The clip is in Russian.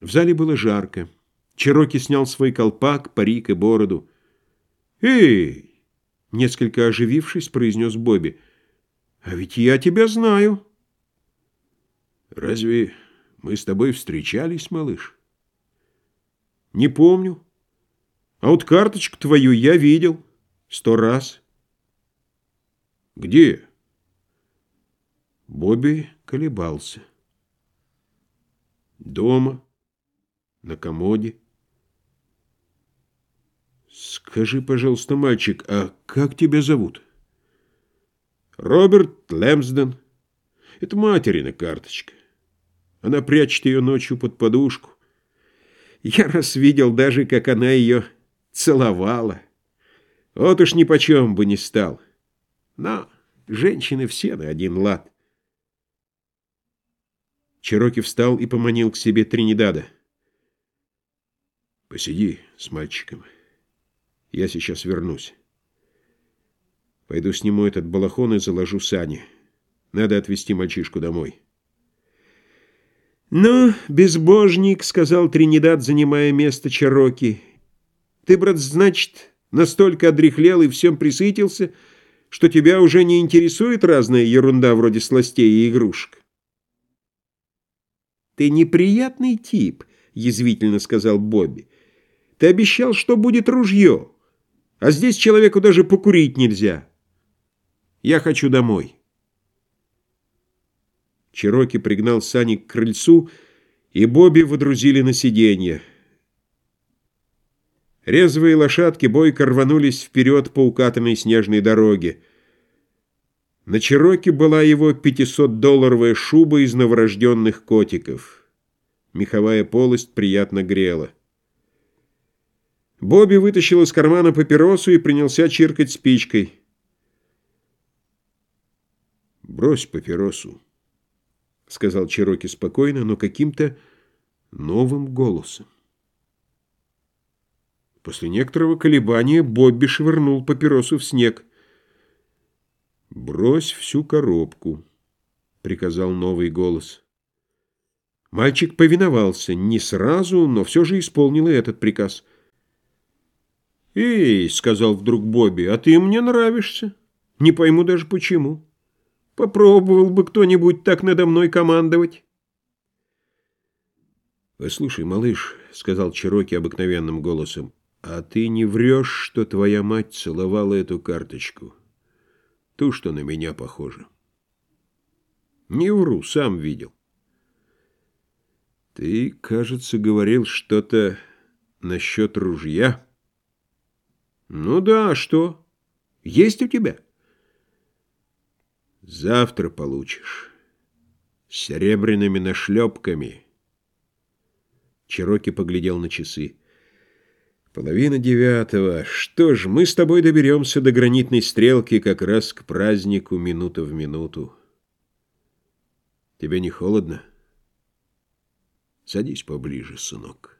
В зале было жарко. Чероки снял свой колпак, парик и бороду. «Эй!» — несколько оживившись, произнес Бобби. «А ведь я тебя знаю». «Разве мы с тобой встречались, малыш?» «Не помню. А вот карточку твою я видел сто раз». «Где?» Бобби колебался. «Дома» на комоде. Скажи, пожалуйста, мальчик, а как тебя зовут? Роберт Лэмсден. Это материна карточка. Она прячет ее ночью под подушку. Я раз видел даже, как она ее целовала. Вот уж ни почем бы не стал. Но женщины все на один лад. Чероки встал и поманил к себе Тринидада. Посиди с мальчиком. Я сейчас вернусь. Пойду сниму этот балахон и заложу сани. Надо отвезти мальчишку домой. «Ну, безбожник», — сказал Тринидад, занимая место Чароки. «Ты, брат, значит, настолько одряхлел и всем присытился, что тебя уже не интересует разная ерунда вроде сластей и игрушек?» «Ты неприятный тип», — язвительно сказал Бобби. Ты обещал, что будет ружье. А здесь человеку даже покурить нельзя. Я хочу домой. Чероки пригнал сани к крыльцу, и Бобби водрузили на сиденье. Резвые лошадки бойко рванулись вперед по укатанной снежной дороге. На Чероке была его 500-долларовая шуба из новорожденных котиков. Меховая полость приятно грела. Бобби вытащил из кармана папиросу и принялся чиркать спичкой. «Брось папиросу», — сказал Чироки спокойно, но каким-то новым голосом. После некоторого колебания Бобби швырнул папиросу в снег. «Брось всю коробку», — приказал новый голос. Мальчик повиновался, не сразу, но все же исполнил и этот приказ — «Эй», — сказал вдруг Бобби, — «а ты мне нравишься. Не пойму даже почему. Попробовал бы кто-нибудь так надо мной командовать». «Послушай, малыш», — сказал Чироки обыкновенным голосом, — «а ты не врешь, что твоя мать целовала эту карточку? Ту, что на меня похожа». «Не вру, сам видел». «Ты, кажется, говорил что-то насчет ружья». Ну да, а что? Есть у тебя? Завтра получишь. С серебряными нашлепками. Чироки поглядел на часы. Половина девятого. Что ж, мы с тобой доберемся до гранитной стрелки как раз к празднику минута в минуту. Тебе не холодно? Садись поближе, сынок.